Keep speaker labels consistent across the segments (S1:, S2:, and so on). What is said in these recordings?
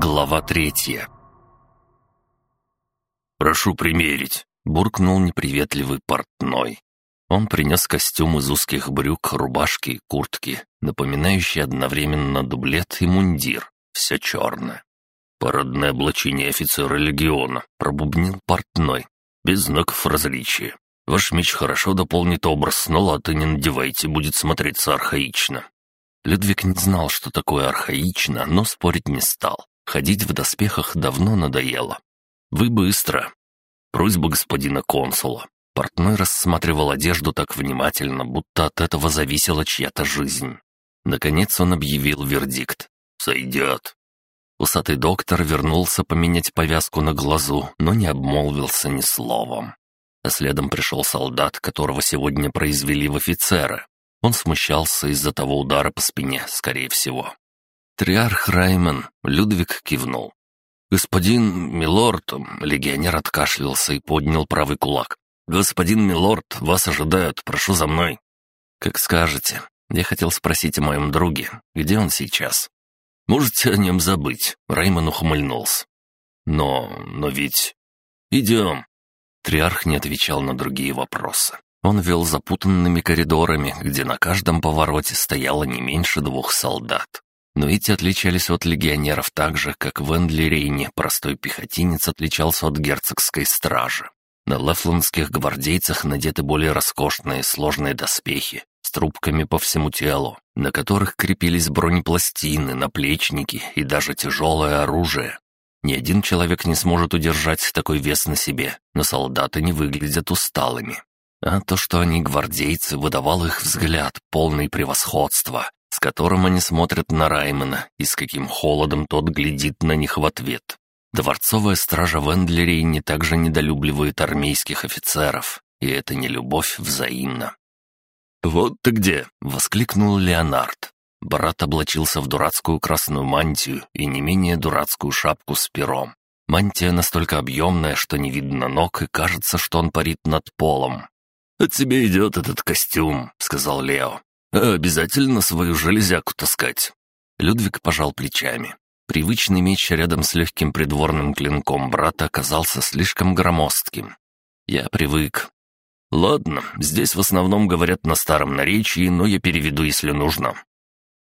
S1: Глава третья «Прошу примерить», — буркнул неприветливый портной. Он принес костюм из узких брюк, рубашки и куртки, напоминающий одновременно дублет и мундир, все черное. «Парадное облачение офицера легиона», — пробубнил портной, без знаков различия. «Ваш меч хорошо дополнит образ, но латы не надевайте, будет смотреться архаично». Людвиг не знал, что такое архаично, но спорить не стал. Ходить в доспехах давно надоело. «Вы быстро!» Просьба господина консула. Портной рассматривал одежду так внимательно, будто от этого зависела чья-то жизнь. Наконец он объявил вердикт. «Сойдет». Усатый доктор вернулся поменять повязку на глазу, но не обмолвился ни словом. А следом пришел солдат, которого сегодня произвели в офицеры. Он смущался из-за того удара по спине, скорее всего. Триарх Раймон, Людвиг кивнул. «Господин Милорд...» — легионер откашлялся и поднял правый кулак. «Господин Милорд, вас ожидают, прошу за мной». «Как скажете. Я хотел спросить о моем друге. Где он сейчас?» «Можете о нем забыть», — Раймон ухмыльнулся. «Но... но ведь...» «Идем». Триарх не отвечал на другие вопросы. Он вел запутанными коридорами, где на каждом повороте стояло не меньше двух солдат. Но эти отличались от легионеров так же, как в Эндлерейне простой пехотинец отличался от герцогской стражи. На лефландских гвардейцах надеты более роскошные сложные доспехи с трубками по всему телу, на которых крепились бронепластины, наплечники и даже тяжелое оружие. Ни один человек не сможет удержать такой вес на себе, но солдаты не выглядят усталыми. А то, что они гвардейцы, выдавал их взгляд, полный превосходства, с которым они смотрят на Раймона и с каким холодом тот глядит на них в ответ. Дворцовая стража в Эндлерейне также недолюбливает армейских офицеров, и это не любовь взаимна. «Вот ты где!» — воскликнул Леонард. Брат облачился в дурацкую красную мантию и не менее дурацкую шапку с пером. Мантия настолько объемная, что не видно ног, и кажется, что он парит над полом. «От тебе идет этот костюм», — сказал Лео. «А обязательно свою железяку таскать». Людвиг пожал плечами. Привычный меч рядом с легким придворным клинком брата оказался слишком громоздким. Я привык. Ладно, здесь в основном говорят на старом наречии, но я переведу, если нужно.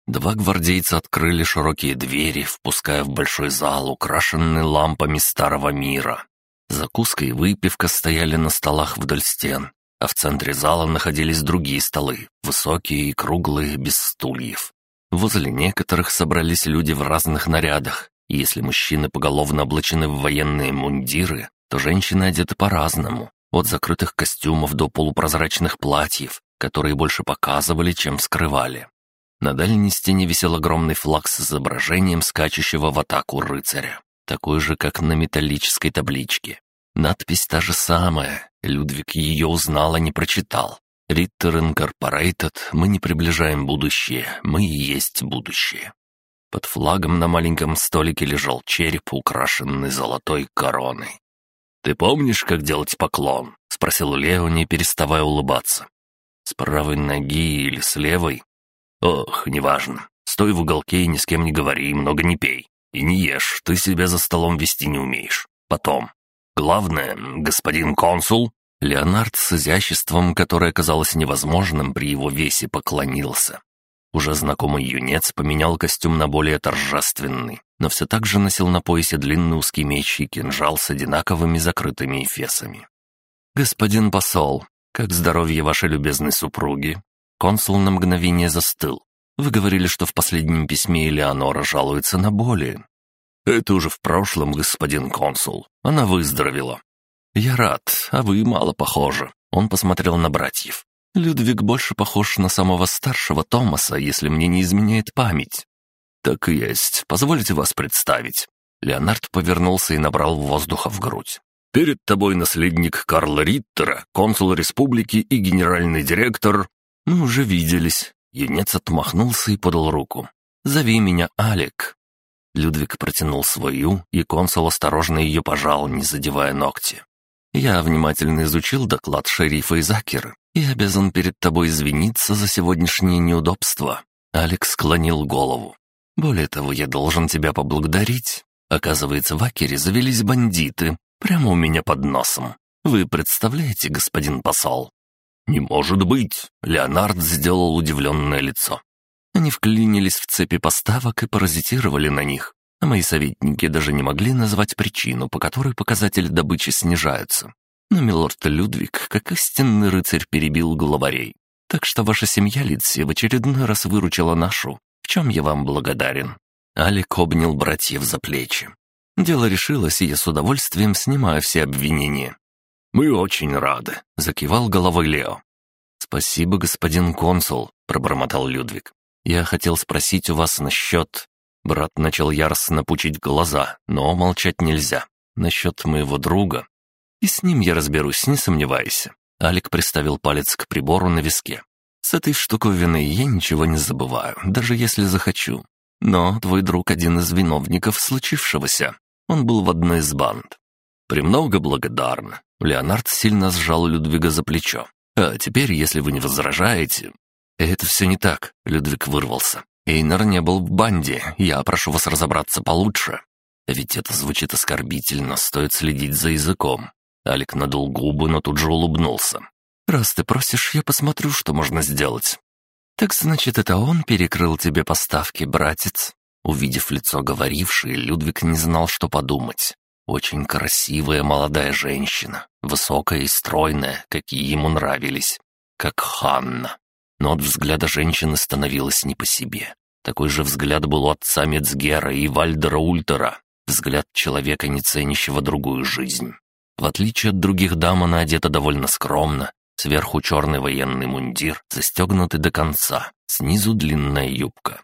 S1: Два гвардейца открыли широкие двери, впуская в большой зал, украшенный лампами старого мира. Закуска и выпивка стояли на столах вдоль стен, а в центре зала находились другие столы, высокие и круглые, без стульев. Возле некоторых собрались люди в разных нарядах, если мужчины поголовно облачены в военные мундиры, то женщины одеты по-разному, от закрытых костюмов до полупрозрачных платьев, которые больше показывали, чем скрывали. На дальней стене висел огромный флаг с изображением скачущего в атаку рыцаря, такой же, как на металлической табличке. Надпись та же самая, Людвиг ее узнал, а не прочитал. Риттер Инкорпорейтед, мы не приближаем будущее, мы и есть будущее. Под флагом на маленьком столике лежал череп, украшенный золотой короной. «Ты помнишь, как делать поклон?» — спросил Лео, не переставая улыбаться. «С правой ноги или с левой?» «Ох, неважно. Стой в уголке и ни с кем не говори, много не пей. И не ешь, ты себя за столом вести не умеешь. Потом. Главное, господин консул, Леонард с изяществом, которое казалось невозможным при его весе, поклонился. Уже знакомый юнец поменял костюм на более торжественный, но все так же носил на поясе длинный узкий меч и кинжал с одинаковыми закрытыми эфесами. «Господин посол, как здоровье вашей любезной супруги?» Консул на мгновение застыл. «Вы говорили, что в последнем письме Элеонора жалуется на боли». «Это уже в прошлом, господин консул. Она выздоровела. «Я рад, а вы мало похожи». Он посмотрел на братьев. «Людвиг больше похож на самого старшего Томаса, если мне не изменяет память». «Так и есть. Позвольте вас представить». Леонард повернулся и набрал воздуха в грудь. «Перед тобой наследник Карла Риттера, консул республики и генеральный директор...» «Мы уже виделись». Юнец отмахнулся и подал руку. «Зови меня Алек». Людвиг протянул свою, и консул осторожно ее пожал, не задевая ногти. Я внимательно изучил доклад шерифа из Акера и обязан перед тобой извиниться за сегодняшнее неудобство». Алекс склонил голову. «Более того, я должен тебя поблагодарить. Оказывается, в Акере завелись бандиты. Прямо у меня под носом. Вы представляете, господин посол?» «Не может быть!» — Леонард сделал удивленное лицо. Они вклинились в цепи поставок и паразитировали на них, а мои советники даже не могли назвать причину, по которой показатели добычи снижаются. Но милорд Людвиг, как истинный рыцарь, перебил главарей. Так что ваша семья, Лидси, в очередной раз выручила нашу, в чем я вам благодарен». Алик обнял братьев за плечи. Дело решилось, и я с удовольствием снимаю все обвинения. «Мы очень рады», — закивал головой Лео. «Спасибо, господин консул», — пробормотал Людвиг. «Я хотел спросить у вас насчет...» Брат начал яростно пучить глаза, но молчать нельзя. «Насчет моего друга...» «И с ним я разберусь, не сомневайся». Алик приставил палец к прибору на виске. «С этой штуковиной я ничего не забываю, даже если захочу. Но твой друг один из виновников случившегося. Он был в одной из банд. «Премного благодарна». Леонард сильно сжал Людвига за плечо. «А теперь, если вы не возражаете...» «Это все не так», — Людвиг вырвался. «Эйнер не был в банде, я прошу вас разобраться получше». Ведь это звучит оскорбительно, стоит следить за языком. Алик надул губы, но тут же улыбнулся. «Раз ты просишь, я посмотрю, что можно сделать». «Так значит, это он перекрыл тебе поставки, братец?» Увидев лицо говорившей, Людвиг не знал, что подумать. Очень красивая молодая женщина, высокая и стройная, какие ему нравились, как Ханна. Но от взгляда женщины становилось не по себе. Такой же взгляд был у отца Мецгера и Вальдера Ультера, взгляд человека, не ценящего другую жизнь. В отличие от других дам, она одета довольно скромно, сверху черный военный мундир, застегнутый до конца, снизу длинная юбка.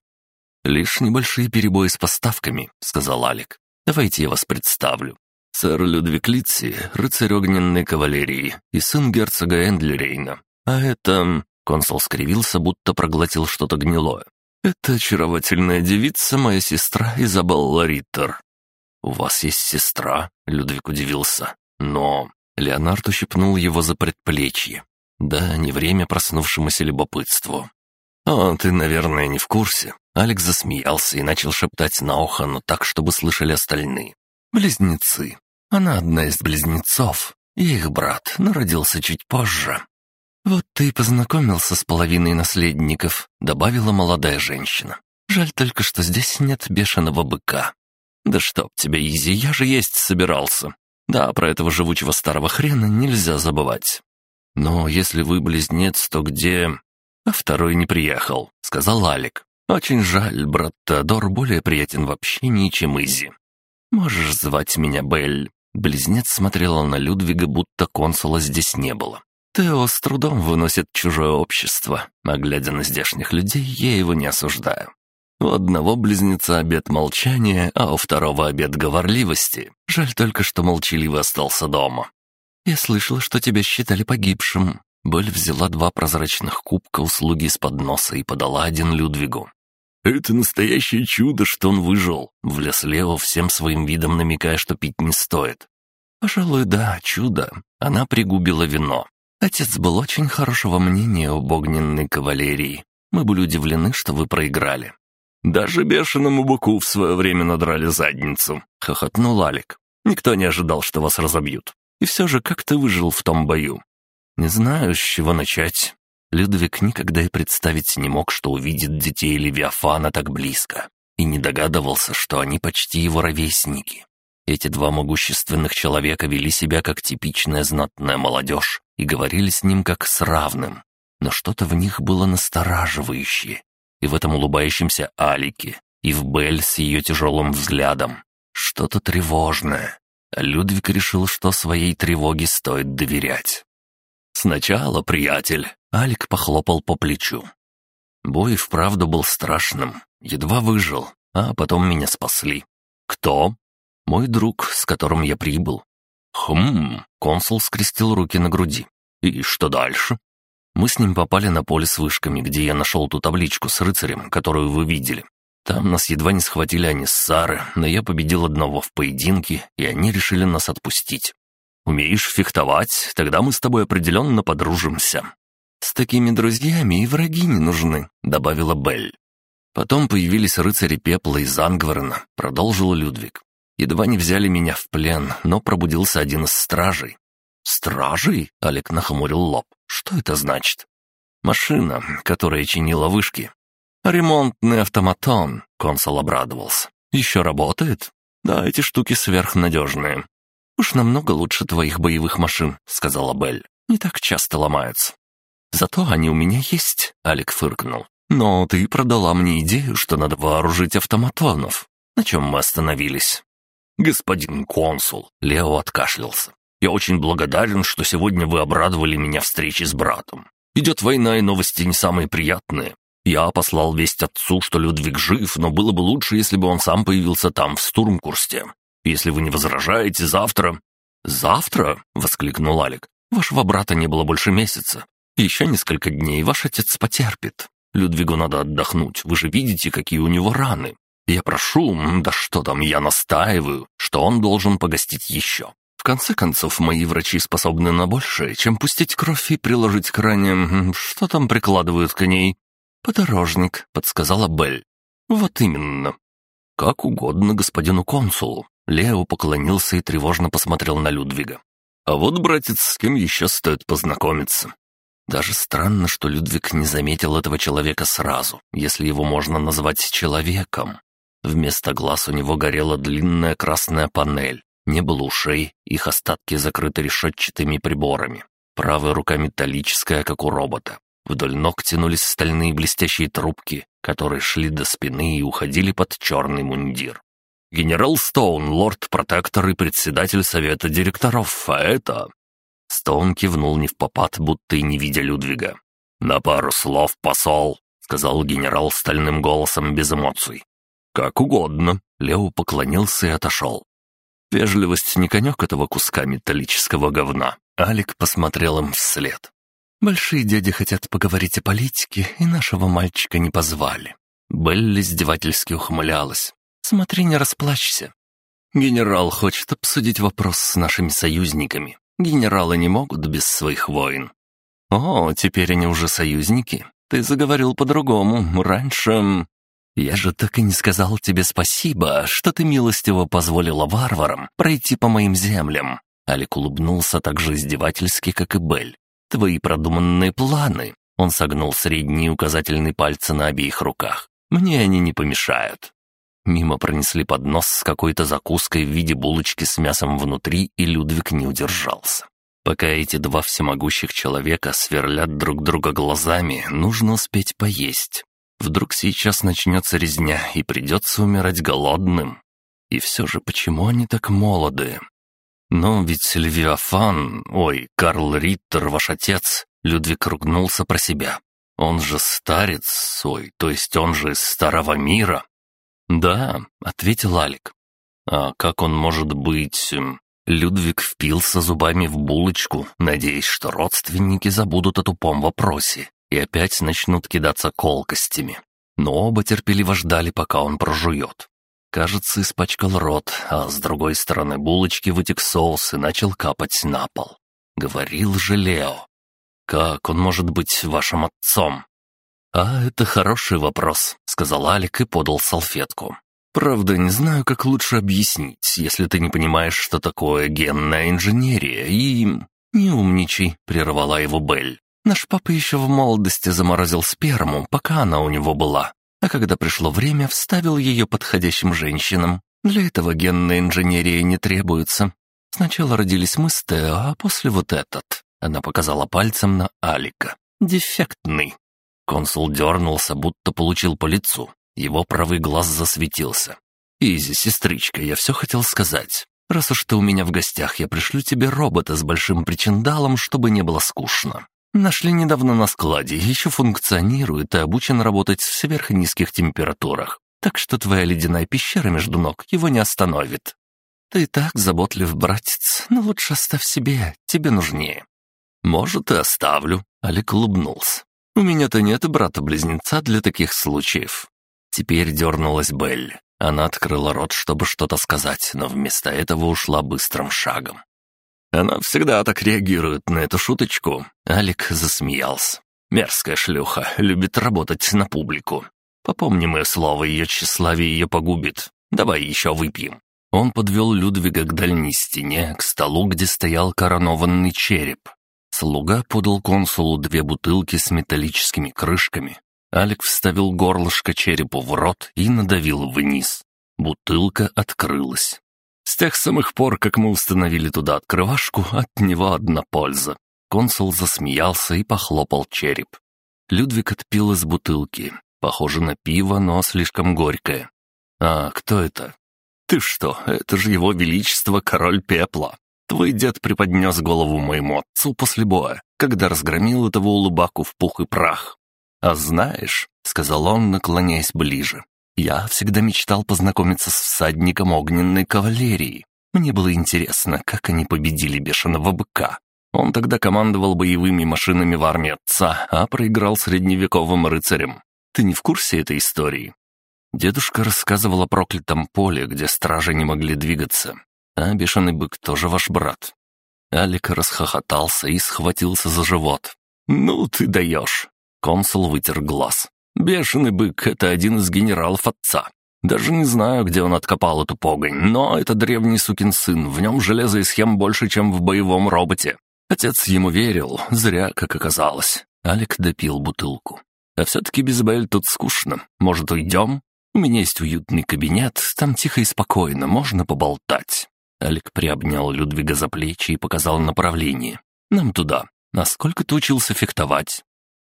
S1: «Лишь небольшие перебои с поставками», — сказал Алик. Давайте я вас представлю. Сэр Людвиг Литси, рыцарь огненной кавалерии и сын герцога Эндлерейна. А это...» Консул скривился, будто проглотил что-то гнилое. «Это очаровательная девица, моя сестра Изабелла Риттер». «У вас есть сестра?» — Людвиг удивился. «Но...» — Леонард ущипнул его за предплечье. «Да, не время проснувшемуся любопытству. «О, ты, наверное, не в курсе». Алекс засмеялся и начал шептать на ухо, но так, чтобы слышали остальные. «Близнецы. Она одна из близнецов. И их брат, но родился чуть позже». «Вот ты и познакомился с половиной наследников», — добавила молодая женщина. «Жаль только, что здесь нет бешеного быка». «Да чтоб тебя, Изи, я же есть собирался. Да, про этого живучего старого хрена нельзя забывать. Но если вы близнец, то где...» «А второй не приехал», — сказал Алик. «Очень жаль, брат Теодор более приятен в общении, чем Изи. Можешь звать меня Белль». Близнец смотрела на Людвига, будто консула здесь не было. Тео с трудом выносит чужое общество, а глядя на здешних людей, я его не осуждаю. У одного близнеца обед молчания, а у второго обед говорливости. Жаль только, что молчаливый остался дома. «Я слышала, что тебя считали погибшим», Белль взяла два прозрачных кубка услуги из-под носа и подала один Людвигу. «Это настоящее чудо, что он выжил!» — влез Лео всем своим видом, намекая, что пить не стоит. «Пожалуй, да, чудо. Она пригубила вино. Отец был очень хорошего мнения об огненной кавалерии. Мы были удивлены, что вы проиграли». «Даже бешеному быку в свое время надрали задницу», — хохотнул Алик. «Никто не ожидал, что вас разобьют. И все же как ты выжил в том бою? Не знаю, с чего начать. Людвиг никогда и представить не мог, что увидит детей Левиафана так близко, и не догадывался, что они почти его ровесники. Эти два могущественных человека вели себя как типичная знатная молодежь и говорили с ним как с равным. Но что-то в них было настораживающее. И в этом улыбающемся Алике, и в Бель с ее тяжелым взглядом. Что-то тревожное. Людвиг решил, что своей тревоге стоит доверять. «Сначала, приятель!» — Алик похлопал по плечу. Бой вправду был страшным. Едва выжил, а потом меня спасли. «Кто?» «Мой друг, с которым я прибыл». «Хм...» — консул скрестил руки на груди. «И что дальше?» Мы с ним попали на поле с вышками, где я нашел ту табличку с рыцарем, которую вы видели. Там нас едва не схватили они с Сары, но я победил одного в поединке, и они решили нас отпустить. Умеешь фехтовать, тогда мы с тобой определенно подружимся». «С такими друзьями и враги не нужны», — добавила Белль. Потом появились рыцари пепла из Ангварена, продолжил Людвиг. Едва не взяли меня в плен, но пробудился один из стражей. «Стражей?» — Алик нахмурил лоб. «Что это значит?» «Машина, которая чинила вышки». «Ремонтный автоматон», — консул обрадовался. «Еще работает?» «Да, эти штуки сверхнадежные». «Уж намного лучше твоих боевых машин», — сказала Белль. «Не так часто ломаются». «Зато они у меня есть», — Алик фыркнул. «Но ты продала мне идею, что надо вооружить автоматонов. На чем мы остановились?» «Господин консул», — Лео откашлялся. «Я очень благодарен, что сегодня вы обрадовали меня встречей с братом. Идет война, и новости не самые приятные. Я послал весть отцу, что Людвиг жив, но было бы лучше, если бы он сам появился там, в Стурмкурсте. Если вы не возражаете, завтра...» «Завтра?» — воскликнул Алик. «Вашего брата не было больше месяца. Еще несколько дней ваш отец потерпит. Людвигу надо отдохнуть, вы же видите, какие у него раны. Я прошу, да что там, я настаиваю, что он должен погостить еще. В конце концов, мои врачи способны на большее, чем пустить кровь и приложить к ране... Что там прикладывают к ней? «Подорожник», — подсказала Белль. «Вот именно». «Как угодно господину консулу». Лео поклонился и тревожно посмотрел на Людвига. «А вот, братец, с кем еще стоит познакомиться?» Даже странно, что Людвиг не заметил этого человека сразу, если его можно назвать человеком. Вместо глаз у него горела длинная красная панель, не было ушей, их остатки закрыты решетчатыми приборами. Правая рука металлическая, как у робота. Вдоль ног тянулись стальные блестящие трубки, которые шли до спины и уходили под черный мундир. «Генерал Стоун, лорд-протектор и председатель совета директоров, а это...» Стоун кивнул не в попад, будто и не видя Людвига. «На пару слов, посол», — сказал генерал стальным голосом без эмоций. «Как угодно», — Лео поклонился и отошел. Вежливость не конек этого куска металлического говна. Алик посмотрел им вслед. «Большие дяди хотят поговорить о политике, и нашего мальчика не позвали». Белли издевательски ухмылялась. «Смотри, не расплачься. Генерал хочет обсудить вопрос с нашими союзниками. Генералы не могут без своих войн. О, теперь они уже союзники. Ты заговорил по-другому. Раньше... Я же так и не сказал тебе спасибо, что ты милостиво позволила варварам пройти по моим землям. Алик улыбнулся так же издевательски, как и Бель. Твои продуманные планы. Он согнул средний и указательный пальцы на обеих руках. Мне они не помешают. Мимо пронесли поднос с какой-то закуской в виде булочки с мясом внутри, и Людвиг не удержался. Пока эти два всемогущих человека сверлят друг друга глазами, нужно успеть поесть. Вдруг сейчас начнется резня, и придется умирать голодным. И все же, почему они так молоды? Но ведь Левиафан, ой, Карл Риттер, ваш отец, Людвиг ругнулся про себя. Он же старец, ой, то есть он же из старого мира. «Да», — ответил Алик. «А как он может быть...» эм, Людвиг впился зубами в булочку, надеясь, что родственники забудут о тупом вопросе и опять начнут кидаться колкостями. Но оба терпеливо ждали, пока он прожует. Кажется, испачкал рот, а с другой стороны булочки вытек соус и начал капать на пол. Говорил же Лео. «Как он может быть вашим отцом?» «А это хороший вопрос», — сказал Алик и подал салфетку. «Правда, не знаю, как лучше объяснить, если ты не понимаешь, что такое генная инженерия и...» «Не умничай», — прервала его Белль. «Наш папа еще в молодости заморозил сперму, пока она у него была, а когда пришло время, вставил ее подходящим женщинам. Для этого генная инженерия не требуется. Сначала родились мы с Тео, а после вот этот». Она показала пальцем на Алика. «Дефектный. Консул дернулся, будто получил по лицу. Его правый глаз засветился. «Изи, сестричка, я все хотел сказать. Раз уж ты у меня в гостях, я пришлю тебе робота с большим причиндалом, чтобы не было скучно. Нашли недавно на складе, еще функционирует и обучен работать в сверхнизких температурах. Так что твоя ледяная пещера между ног его не остановит. Ты так заботлив, братец, но лучше оставь себе, тебе нужнее». «Может, и оставлю», — Алик улыбнулся. У меня-то нет брата-близнеца для таких случаев». Теперь дернулась Белль. Она открыла рот, чтобы что-то сказать, но вместо этого ушла быстрым шагом. «Она всегда так реагирует на эту шуточку», — Алик засмеялся. «Мерзкая шлюха, любит работать на публику. Попомни мое слово, ее тщеславие ее погубит. Давай еще выпьем». Он подвел Людвига к дальней стене, к столу, где стоял коронованный череп. Слуга подал консулу две бутылки с металлическими крышками. Алик вставил горлышко черепу в рот и надавил вниз. Бутылка открылась. С тех самых пор, как мы установили туда открывашку, от него одна польза. Консул засмеялся и похлопал череп. Людвиг отпил из бутылки. Похоже на пиво, но слишком горькое. «А кто это?» «Ты что, это же его величество король пепла. Твой дед преподнес голову моему отцу после боя, когда разгромил этого улыбаку в пух и прах. А знаешь, — сказал он, наклоняясь ближе, — я всегда мечтал познакомиться с всадником огненной кавалерии. Мне было интересно, как они победили бешеного быка. Он тогда командовал боевыми машинами в армии отца, а проиграл средневековым рыцарем. Ты не в курсе этой истории?» Дедушка рассказывал о проклятом поле, где стражи не могли двигаться. А бешеный бык тоже ваш брат». Алик расхохотался и схватился за живот. «Ну ты даешь!» Консул вытер глаз. «Бешеный бык — это один из генералов отца. Даже не знаю, где он откопал эту погонь, но это древний сукин сын, в нем железа и схем больше, чем в боевом роботе. Отец ему верил, зря, как оказалось. Алик допил бутылку. А все-таки без Бель тут скучно. Может, уйдем? У меня есть уютный кабинет, там тихо и спокойно, можно поболтать». Алик приобнял Людвига за плечи и показал направление. «Нам туда. Насколько ты учился фехтовать?»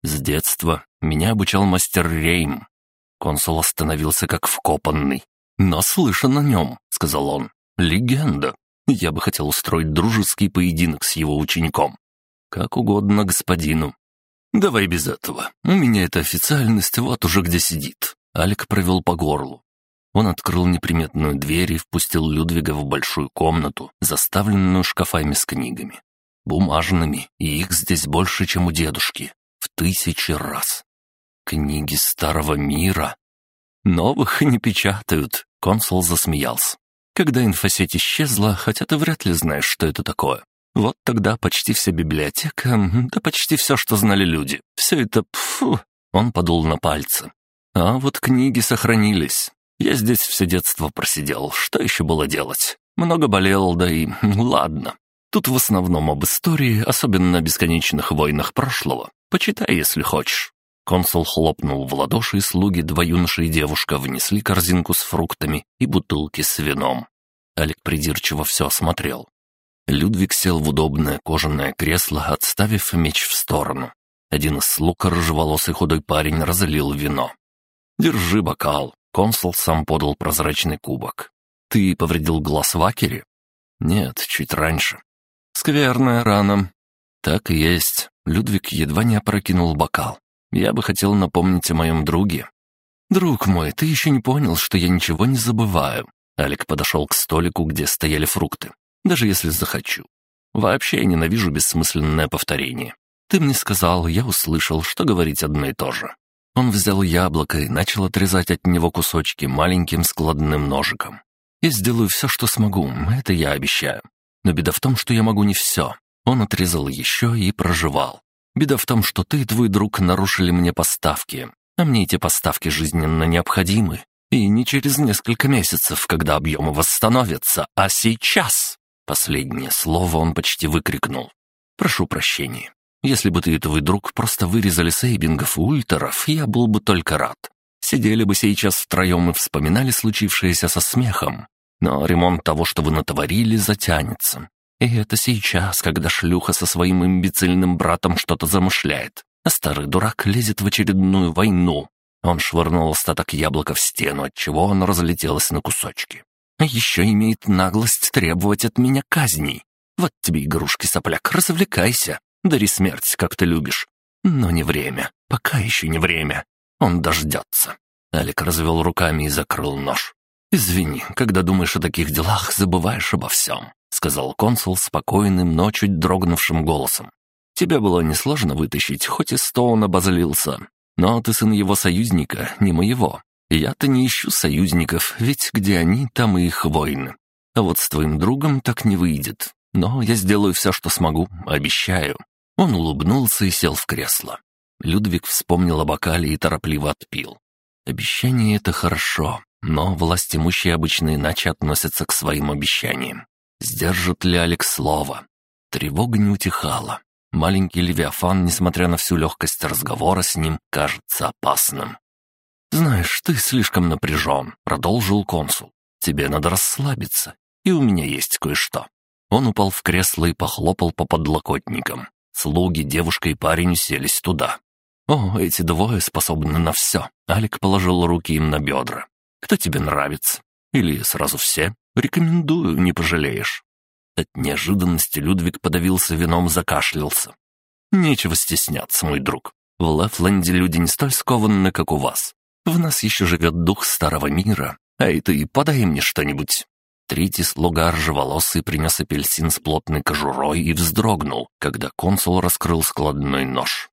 S1: «С детства. Меня обучал мастер Рейм». Консул остановился как вкопанный. «Наслышан о нем», — сказал он. «Легенда. Я бы хотел устроить дружеский поединок с его учеником». «Как угодно господину». «Давай без этого. У меня эта официальность вот уже где сидит». Алик провел по горлу. Он открыл неприметную дверь и впустил Людвига в большую комнату, заставленную шкафами с книгами. Бумажными, и их здесь больше, чем у дедушки. В тысячи раз. Книги старого мира. Новых не печатают, консул засмеялся. Когда инфосеть исчезла, хотя ты вряд ли знаешь, что это такое. Вот тогда почти вся библиотека, да почти все, что знали люди. Все это, пфу, он подул на пальцы. А вот книги сохранились. Я здесь все детство просидел, что еще было делать? Много болел, да и ладно. Тут в основном об истории, особенно о бесконечных войнах прошлого. Почитай, если хочешь». Консул хлопнул в ладоши, и слуги, два юноши и девушка, внесли корзинку с фруктами и бутылки с вином. Алик придирчиво все осмотрел. Людвиг сел в удобное кожаное кресло, отставив меч в сторону. Один из слуг, рыжеволосый худой парень, разлил вино. «Держи бокал», Консул сам подал прозрачный кубок. «Ты повредил глаз Вакере?» «Нет, чуть раньше». «Скверная рана». «Так и есть». Людвиг едва не опрокинул бокал. «Я бы хотел напомнить о моем друге». «Друг мой, ты еще не понял, что я ничего не забываю». Алик подошел к столику, где стояли фрукты. «Даже если захочу. Вообще я ненавижу бессмысленное повторение. Ты мне сказал, я услышал, что говорить одно и то же. Он взял яблоко и начал отрезать от него кусочки маленьким складным ножиком. «Я сделаю все, что смогу, это я обещаю. Но беда в том, что я могу не все». Он отрезал еще и проживал. «Беда в том, что ты и твой друг нарушили мне поставки, а мне эти поставки жизненно необходимы. И не через несколько месяцев, когда объемы восстановятся, а сейчас!» Последнее слово он почти выкрикнул. «Прошу прощения. Если бы ты и твой друг просто вырезали сейбингов и ультеров, я был бы только рад. Сидели бы сейчас втроем и вспоминали случившееся со смехом. Но ремонт того, что вы натворили, затянется. И это сейчас, когда шлюха со своим имбецильным братом что-то замышляет, а старый дурак лезет в очередную войну. Он швырнул остаток яблока в стену, отчего оно разлетелось на кусочки. А еще имеет наглость требовать от меня казней. Вот тебе игрушки, сопляк, развлекайся. Дари смерть, как ты любишь. Но не время. Пока еще не время. Он дождется». Алик развел руками и закрыл нож. «Извини, когда думаешь о таких делах, забываешь обо всем», — сказал консул спокойным, но чуть дрогнувшим голосом. «Тебя было несложно вытащить, хоть и Стоун обозлился. Но ты сын его союзника, не моего. Я-то не ищу союзников, ведь где они, там и их войны. А вот с твоим другом так не выйдет. Но я сделаю все, что смогу, обещаю. Он улыбнулся и сел в кресло. Людвиг вспомнил о бокале и торопливо отпил. Обещание — это хорошо, но власть имущие обычно иначе относятся к своим обещаниям. Сдержит ли Алекс слово? Тревога не утихала. Маленький Левиафан, несмотря на всю легкость разговора с ним, кажется опасным. «Знаешь, ты слишком напряжен», — продолжил консул. «Тебе надо расслабиться, и у меня есть кое-что». Он упал в кресло и похлопал по подлокотникам. Слуги, девушка и парень уселись туда. «О, эти двое способны на все», — Алик положил руки им на бедра. «Кто тебе нравится? Или сразу все? Рекомендую, не пожалеешь». От неожиданности Людвиг подавился вином, закашлялся. «Нечего стесняться, мой друг. В Лефленде люди не столь скованы, как у вас. В нас еще живет дух старого мира. Эй, ты подай мне что-нибудь». Третий слуга ржеволосый принес апельсин с плотной кожурой и вздрогнул, когда консул раскрыл складной нож.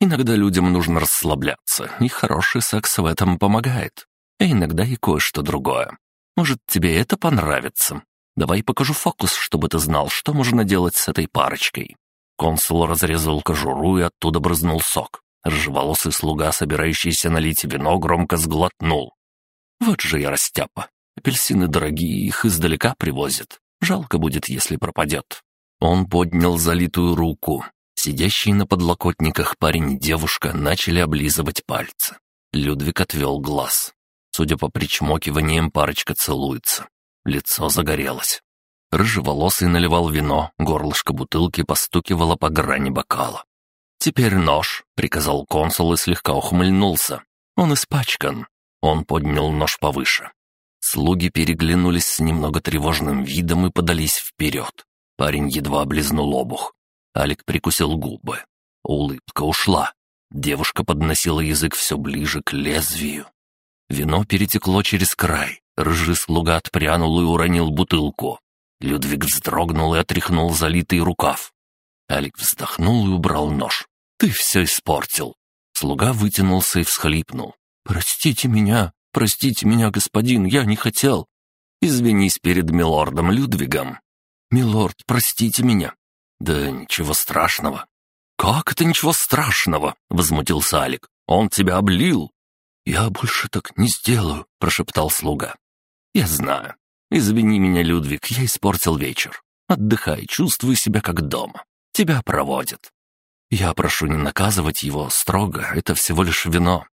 S1: Иногда людям нужно расслабляться, и хороший секс в этом помогает. А иногда и кое-что другое. Может, тебе это понравится? Давай покажу фокус, чтобы ты знал, что можно делать с этой парочкой». Консул разрезал кожуру и оттуда брызнул сок. Ржеволосый слуга, собирающийся налить вино, громко сглотнул. «Вот же я растяпа. Апельсины дорогие, их издалека привозят. Жалко будет, если пропадет». Он поднял залитую руку. Сидящие на подлокотниках парень и девушка начали облизывать пальцы. Людвиг отвел глаз. Судя по причмокиваниям, парочка целуется. Лицо загорелось. Рыжеволосый наливал вино, горлышко бутылки постукивало по грани бокала. «Теперь нож», — приказал консул и слегка ухмыльнулся. «Он испачкан». Он поднял нож повыше. Слуги переглянулись с немного тревожным видом и подались вперед. Парень едва облизнул обух. Алик прикусил губы. Улыбка ушла. Девушка подносила язык все ближе к лезвию. Вино перетекло через край. Рыжий слуга отпрянул и уронил бутылку. Людвиг вздрогнул и отряхнул залитый рукав. Алик вздохнул и убрал нож. «Ты все испортил!» Слуга вытянулся и всхлипнул. «Простите меня, простите меня, господин, я не хотел!» «Извинись перед милордом Людвигом!» «Милорд, простите меня!» «Да ничего страшного!» «Как это ничего страшного?» — возмутился Алик. «Он тебя облил!» «Я больше так не сделаю», — прошептал слуга. «Я знаю. Извини меня, Людвиг, я испортил вечер. Отдыхай, чувствуй себя как дома. Тебя проводят. Я прошу не наказывать его строго, это всего лишь вино.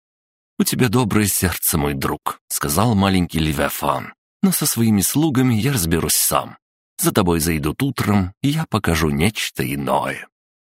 S1: У тебя доброе сердце, мой друг», — сказал маленький Левиафан. «Но со своими слугами я разберусь сам. За тобой зайдут утром, и я покажу нечто иное».